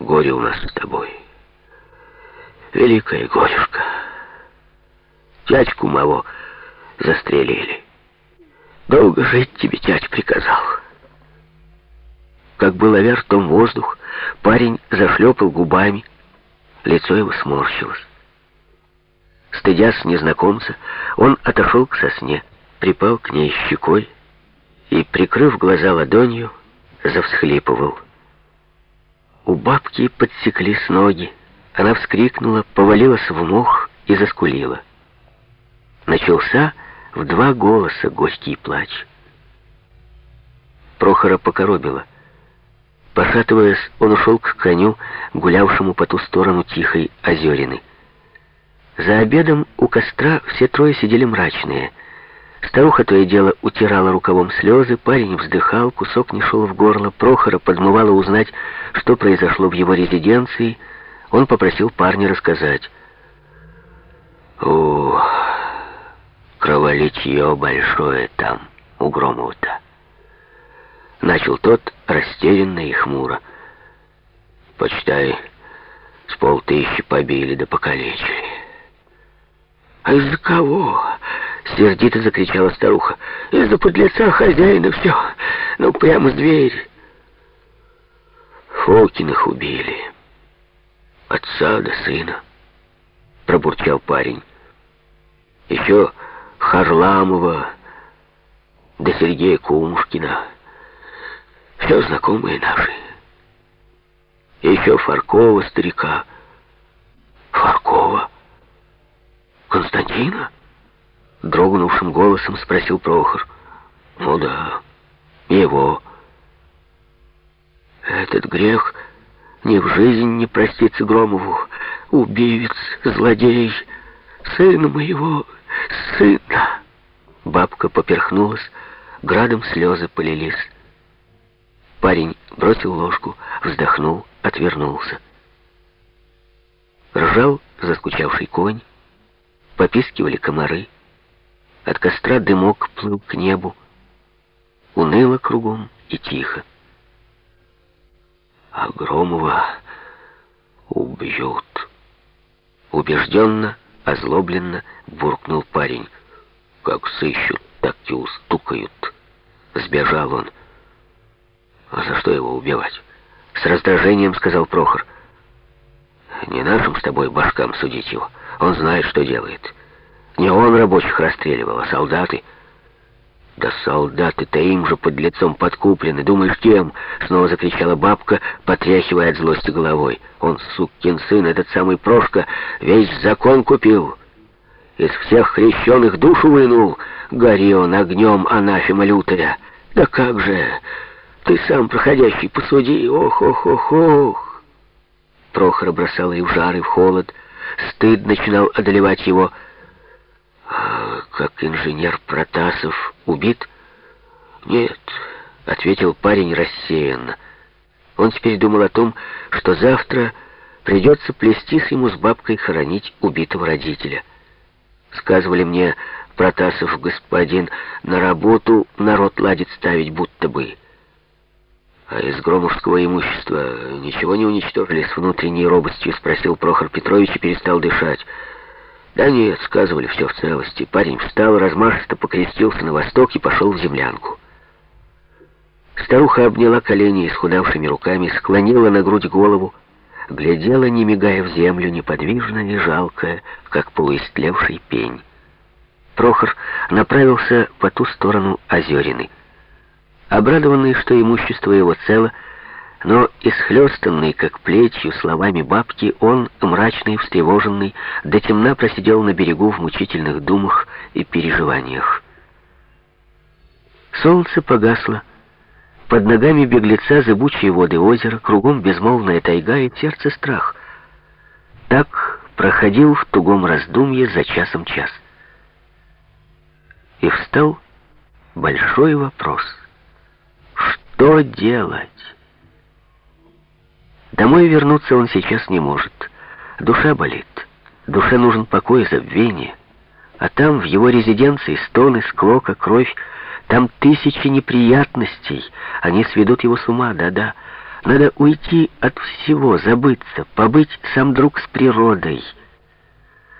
Горе у нас с тобой. Великое горюшка. Дядьку моего застрелили. Долго жить тебе дядь приказал. Как было вверх том воздух, парень зашлепал губами, лицо его сморщилось. Стыдясь незнакомца, он отошел к сосне, припал к ней щекой и, прикрыв глаза ладонью, завсхлипывал. У бабки подсеклись ноги. Она вскрикнула, повалилась в мох и заскулила. Начался в два голоса горький плач. Прохора покоробило. Пошатываясь, он ушел к коню, гулявшему по ту сторону тихой озерины. За обедом у костра все трое сидели мрачные. Старуха то и дело утирала рукавом слезы, парень вздыхал, кусок не шел в горло, Прохора подмывало узнать, что произошло в его резиденции. Он попросил парня рассказать. «О, кроволитье большое там, у Громова-то!» Начал тот растерянно и хмуро. «Почитай, с полтыщи побили да покалечили». «А из-за кого?» — сердито закричала старуха. «Из-за подлеца хозяина все. Ну, прямо с двери». «Фокиных убили. Отца да сына», — пробурчал парень. «Еще Харламова да Сергея Кумушкина. Все знакомые наши. Еще Фаркова старика. Фаркова?» «Константина?» Дрогнувшим голосом спросил Прохор. «Ну да, его. Этот грех ни в жизнь не простится Громову. Убивец, злодей, сына моего, сына!» Бабка поперхнулась, градом слезы полились. Парень бросил ложку, вздохнул, отвернулся. Ржал заскучавший конь, попискивали комары. От костра дымок плыл к небу. Уныло кругом и тихо. А Громова убьют. Убежденно, озлобленно буркнул парень. Как сыщут, так и устукают. Сбежал он. А за что его убивать? С раздражением сказал Прохор. Не нашим с тобой башкам судить его. Он знает, что делает. Не он рабочих расстреливал, а солдаты. Да солдаты-то им же под лицом подкуплены. Думаешь, кем? Снова закричала бабка, потряхивая от злости головой. Он, сукин сын, этот самый Прошка, весь закон купил. Из всех хрещенных душу вынул. Гори он огнем, анафема лютая. Да как же... Ты сам, проходящий, посуди, ох-ох-ох-ох. Прохор бросал и в жар, и в холод. Стыд начинал одолевать его. Как инженер Протасов убит? Нет, ответил парень рассеянно. Он теперь думал о том, что завтра придется плестись ему с бабкой хоронить убитого родителя. Сказывали мне, Протасов господин, на работу народ ладит ставить будто бы. А из громовского имущества ничего не уничтожили с внутренней робостью, спросил Прохор Петрович и перестал дышать. Да нет, сказывали все в целости. Парень встал, размашисто покрестился на восток и пошел в землянку. Старуха обняла колени исхудавшими руками, склонила на грудь голову, глядела, не мигая в землю, неподвижная и жалкая, как полуистлевший пень. Прохор направился по ту сторону озерины. Обрадованный, что имущество его цело, но исхлестанный, как плетью, словами бабки, он, мрачный, встревоженный, до темна просидел на берегу в мучительных думах и переживаниях. Солнце погасло. Под ногами беглеца зыбучие воды озера, кругом безмолвная тайга и сердце страх. Так проходил в тугом раздумье за часом час. И встал большой вопрос — что делать? Домой вернуться он сейчас не может. Душа болит. Душе нужен покой и забвение. А там, в его резиденции, стоны, склока, кровь. Там тысячи неприятностей. Они сведут его с ума, да-да. Надо уйти от всего, забыться, побыть сам друг с природой —